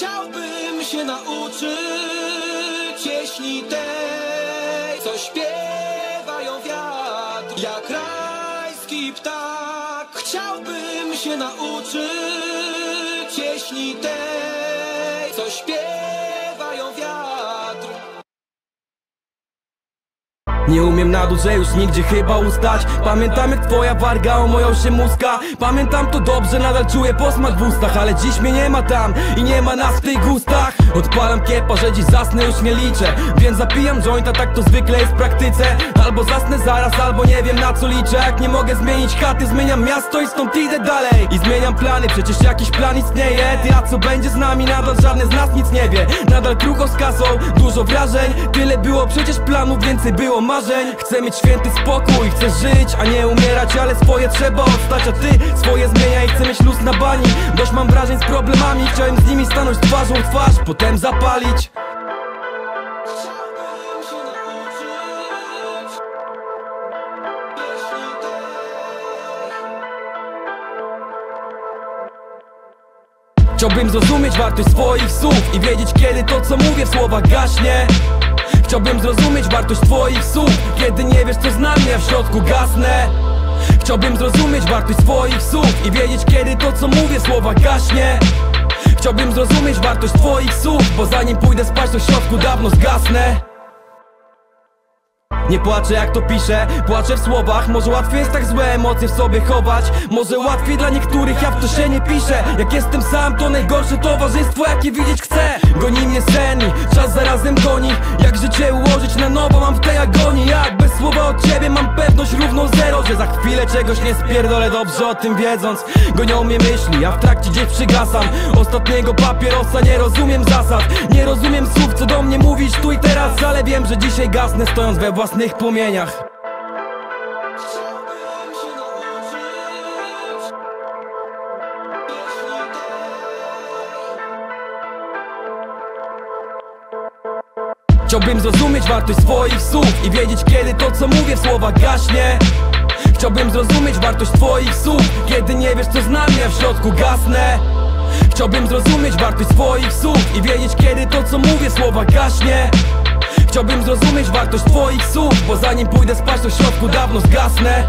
Chciałbym się nauczyć pieśni tej, co śpiewają wiatr, jak rajski ptak. Chciałbym się nauczyć pieśni tej, co śpiewają Nie umiem na dłużej już nigdzie chyba ustać. Pamiętam jak twoja warga o moją się muska. Pamiętam to dobrze, nadal czuję posmak w ustach Ale dziś mnie nie ma tam i nie ma nas w tych gustach Odpalam kiepa, że dziś zasnę już nie liczę. Więc zapijam jointa, tak to zwykle jest w praktyce. Albo zasnę zaraz, albo nie wiem na co liczę. Jak nie mogę zmienić chaty, zmieniam miasto i stąd idę dalej. I zmieniam plany, przecież jakiś plan istnieje. Ty, a co będzie z nami, nadal żadne z nas nic nie wie. Nadal krucho z kasą, dużo wrażeń Tyle było przecież planów, więcej było marzeń Chcę mieć święty spokój, chcę żyć, a nie umierać Ale swoje trzeba odstać, a ty swoje zmieniaj. Chcę mieć luz na bani, dość mam wrażeń z problemami. Chciałem z nimi stanąć twarzą w twarz, potem zapalić. Chciałbym zrozumieć wartość swoich słów I wiedzieć kiedy to co mówię w słowach gaśnie Chciałbym zrozumieć wartość twoich słów Kiedy nie wiesz co znam ja w środku gasnę. Chciałbym zrozumieć wartość swoich słów I wiedzieć kiedy to co mówię w słowach gaśnie. Chciałbym zrozumieć wartość twoich słów Bo zanim pójdę spać to w środku dawno zgasnę nie płaczę jak to piszę, płaczę w słowach. Może łatwiej jest tak złe emocje w sobie chować. Może łatwiej dla niektórych, ja w to się nie piszę. Jak jestem sam, to najgorsze towarzystwo jakie widzieć chcę. Goni mnie sen i czas zarazem goni Jak życie ułożyć na nowo mam w tej agonii mam pewność równą zero Że za chwilę czegoś nie spierdolę. Dobrze o tym wiedząc Gonią mnie myśli, a w trakcie gdzieś przygasam. Ostatniego papierosa nie rozumiem zasad Nie rozumiem słów co do mnie mówisz. Tu i teraz Ale wiem, że dzisiaj gasnę stojąc we własnych płomieniach Chciałbym zrozumieć wartość swoich słów I wiedzieć kiedy to co mówię w słowach gaśnie. Chciałbym zrozumieć wartość twoich słów Kiedy nie wiesz co znam ja w środku gasnę. Chciałbym zrozumieć wartość swoich słów I wiedzieć kiedy to co mówię w słowach gaśnie. Chciałbym zrozumieć wartość twoich słów Bo zanim pójdę spać to w środku dawno zgasnę